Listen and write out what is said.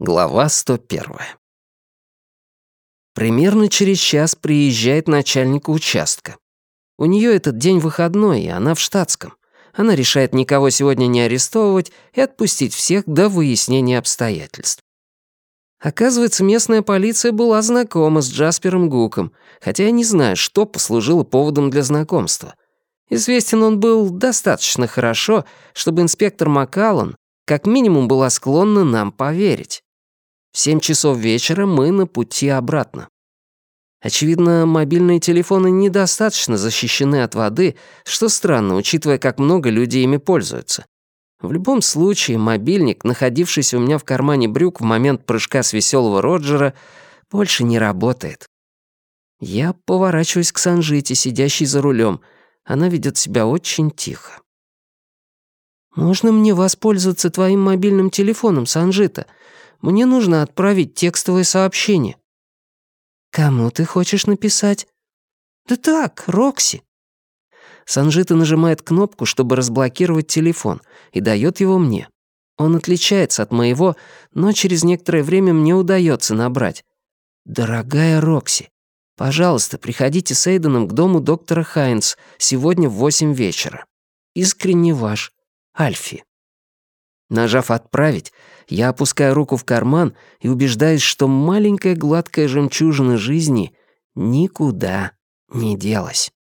Глава 101. Примерно через час приезжает начальник участка. У нее этот день выходной, и она в штатском. Она решает никого сегодня не арестовывать и отпустить всех до выяснения обстоятельств. Оказывается, местная полиция была знакома с Джаспером Гуком, хотя я не знаю, что послужило поводом для знакомства. Известен он был достаточно хорошо, чтобы инспектор Маккаллан как минимум была склонна нам поверить. В семь часов вечера мы на пути обратно. Очевидно, мобильные телефоны недостаточно защищены от воды, что странно, учитывая, как много людей ими пользуются. В любом случае, мобильник, находившийся у меня в кармане брюк в момент прыжка с веселого Роджера, больше не работает. Я поворачиваюсь к Санжите, сидящей за рулем. Она ведет себя очень тихо. «Можно мне воспользоваться твоим мобильным телефоном, Санжита? Мне нужно отправить текстовое сообщение». «Кому ты хочешь написать?» «Да так, Рокси». Санжита нажимает кнопку, чтобы разблокировать телефон, и дает его мне. Он отличается от моего, но через некоторое время мне удается набрать. «Дорогая Рокси, пожалуйста, приходите с Эйденом к дому доктора Хайнс сегодня в восемь вечера. Искренне ваш, Альфи». Нажав «Отправить», я опускаю руку в карман и убеждаюсь, что маленькая гладкая жемчужина жизни никуда не делась.